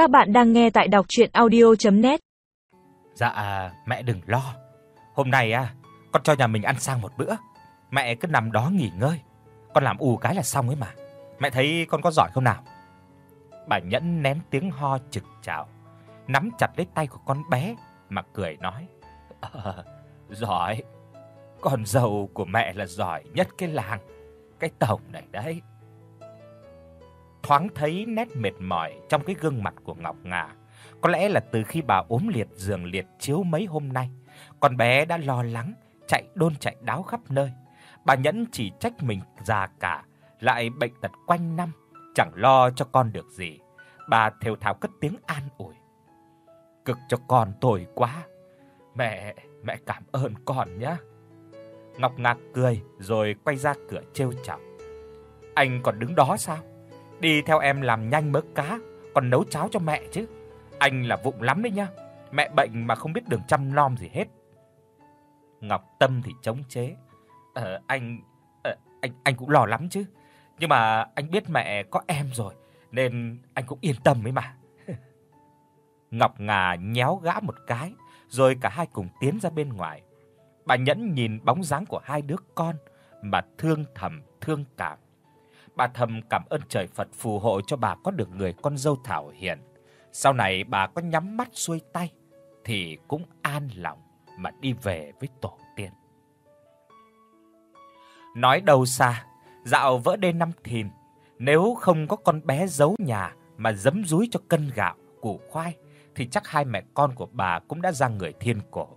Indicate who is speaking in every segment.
Speaker 1: Các bạn đang nghe tại đọc audio net
Speaker 2: Dạ à, mẹ đừng lo. Hôm nay à con cho nhà mình ăn sang một bữa. Mẹ cứ nằm đó nghỉ ngơi. Con làm ù cái là xong ấy mà. Mẹ thấy con có giỏi không nào? Bà Nhẫn nén tiếng ho trực trào, nắm chặt lấy tay của con bé mà cười nói: à, "Giỏi. Con dâu của mẹ là giỏi nhất cái làng, cái tổng này đấy." Thoáng thấy nét mệt mỏi trong cái gương mặt của Ngọc Ngà, có lẽ là từ khi bà ốm liệt giường liệt chiếu mấy hôm nay, con bé đã lo lắng, chạy đôn chạy đáo khắp nơi. Bà Nhẫn chỉ trách mình già cả, lại bệnh tật quanh năm, chẳng lo cho con được gì. Bà thều thào cất tiếng an ủi. Cực cho con tồi quá. Mẹ, mẹ cảm ơn con nhé. Ngọc Ngạc cười rồi quay ra cửa trêu chọc. Anh còn đứng đó sao? Đi theo em làm nhanh mớ cá, còn nấu cháo cho mẹ chứ. Anh là vụng lắm đấy nhá. Mẹ bệnh mà không biết đường chăm nom gì hết. Ngọc Tâm thì chống chế. Ờ anh ờ, anh anh cũng lo lắm chứ. Nhưng mà anh biết mẹ có em rồi nên anh cũng yên tâm ấy mà. Ngọc Ngà nhéo gã một cái, rồi cả hai cùng tiến ra bên ngoài. Bà Nhẫn nhìn bóng dáng của hai đứa con mà thương thầm thương cảm. Bà thầm cảm ơn trời Phật phù hộ cho bà có được người con dâu thảo hiền. Sau này bà có nhắm mắt xuôi tay thì cũng an lòng mà đi về với tổ tiên. Nói đâu xa, dạo vỡ đê năm thìn, nếu không có con bé giấu nhà mà giấm dúi cho cân gạo, củ khoai thì chắc hai mẹ con của bà cũng đã ra người thiên cổ.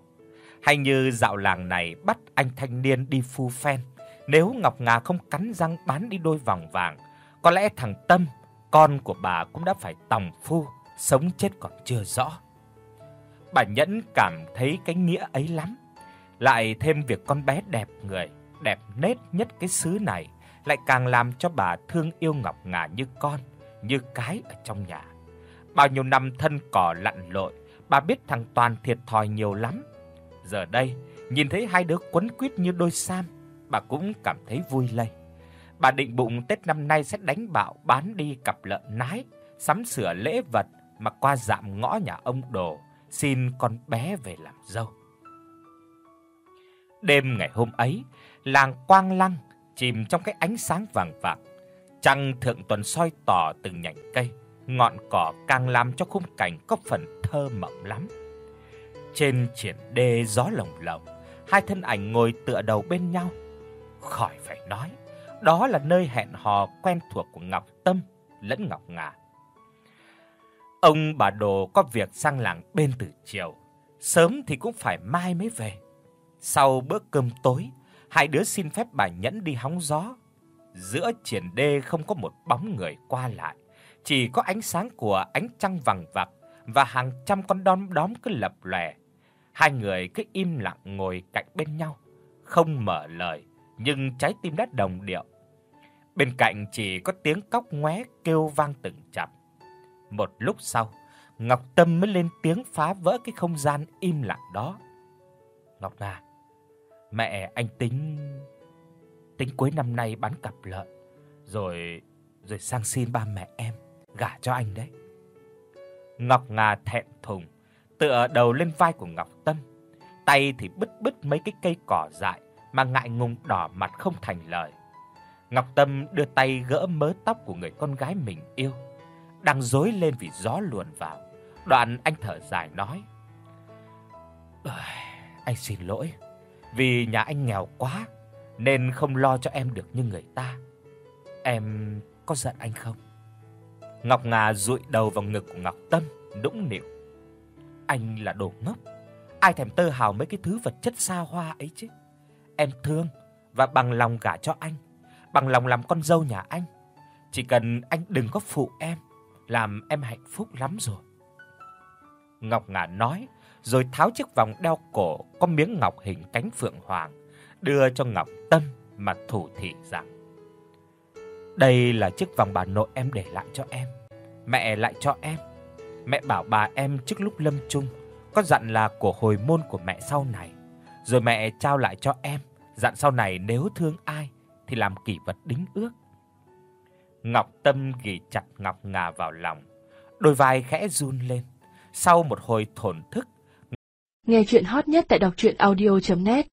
Speaker 2: Hay như dạo làng này bắt anh thanh niên đi phu phen, nếu Ngọc Ngà không cắn răng bán đi đôi vòng vàng, có lẽ thằng Tâm, con của bà cũng đã phải tòng phu, sống chết còn chưa rõ. Bà Nhẫn cảm thấy cái nghĩa ấy lắm, lại thêm việc con bé đẹp người, đẹp nết nhất cái xứ này, lại càng làm cho bà thương yêu Ngọc Ngà như con, như cái ở trong nhà. Bao nhiêu năm thân cỏ lặn lội, bà biết thằng Toàn thiệt thòi nhiều lắm. Giờ đây, nhìn thấy hai đứa quấn quýt như đôi sam, bà cũng cảm thấy vui lây. Bà định bụng Tết năm nay sẽ đánh bạo bán đi cặp lợn nái, sắm sửa lễ vật mà qua dạm ngõ nhà ông Đồ xin con bé về làm dâu. Đêm ngày hôm ấy, làng Quang Lăng chìm trong cái ánh sáng vàng vạc. Trăng thượng tuần soi tỏ từng nhành cây, ngọn cỏ càng làm cho khung cảnh có phần thơ mộng lắm. Trên triển đê gió lồng lộng, hai thân ảnh ngồi tựa đầu bên nhau. Khỏi phải nói, đó là nơi hẹn hò quen thuộc của Ngọc Tâm lẫn Ngọc Ngà. Ông bà Đồ có việc sang làng bên từ chiều, sớm thì cũng phải mai mới về. Sau bữa cơm tối, hai đứa xin phép bà Nhẫn đi hóng gió. Giữa triển đê không có một bóng người qua lại, chỉ có ánh sáng của ánh trăng vàng vặc và hàng trăm con đom đóm cứ lập lòe. Hai người cứ im lặng ngồi cạnh bên nhau, không mở lời, nhưng trái tim đã đồng điệu. Bên cạnh chỉ có tiếng cóc ngoé kêu vang từng chập. Một lúc sau, Ngọc Tâm mới lên tiếng phá vỡ cái không gian im lặng đó. Ngọc Nga, mẹ anh tính tính cuối năm nay bán cặp lợn rồi rồi sang xin ba mẹ em gả cho anh đấy. Ngọc Nga thẹn thùng, tựa đầu lên vai của Ngọc Tâm, tay thì bứt bứt mấy cái cây cỏ dại mà ngại ngùng đỏ mặt không thành lời. Ngọc Tâm đưa tay gỡ mớ tóc của người con gái mình yêu, đang rối lên vì gió luồn vào. Đoạn anh thở dài nói: "Anh xin lỗi, vì nhà anh nghèo quá nên không lo cho em được như người ta. Em có giận anh không?" Ngọc Ngà dụi đầu vào ngực của Ngọc Tâm, nũng nịu. Anh là đồ ngốc, ai thèm tơ hào mấy cái thứ vật chất xa hoa ấy chứ. Em thương và bằng lòng gả cho anh, bằng lòng làm con dâu nhà anh. Chỉ cần anh đừng có phụ em, làm em hạnh phúc lắm rồi. Ngọc Ngà nói, rồi tháo chiếc vòng đeo cổ có miếng ngọc hình cánh phượng hoàng, đưa cho Ngọc Tâm mà thủ thị rằng: "Đây là chiếc vòng bà nội em để lại cho em, mẹ lại cho em. Mẹ bảo bà em trước lúc lâm chung có dặn là của hồi môn của mẹ sau này, rồi mẹ trao lại cho em, dặn sau này nếu thương ai thì làm kỷ vật đính ước." Ngọc Tâm ghì chặt Ngọc Ngà vào lòng, đôi vai khẽ run lên. Sau một hồi thổn thức,
Speaker 3: Nghe truyện hot nhất tại doctruyenaudio.net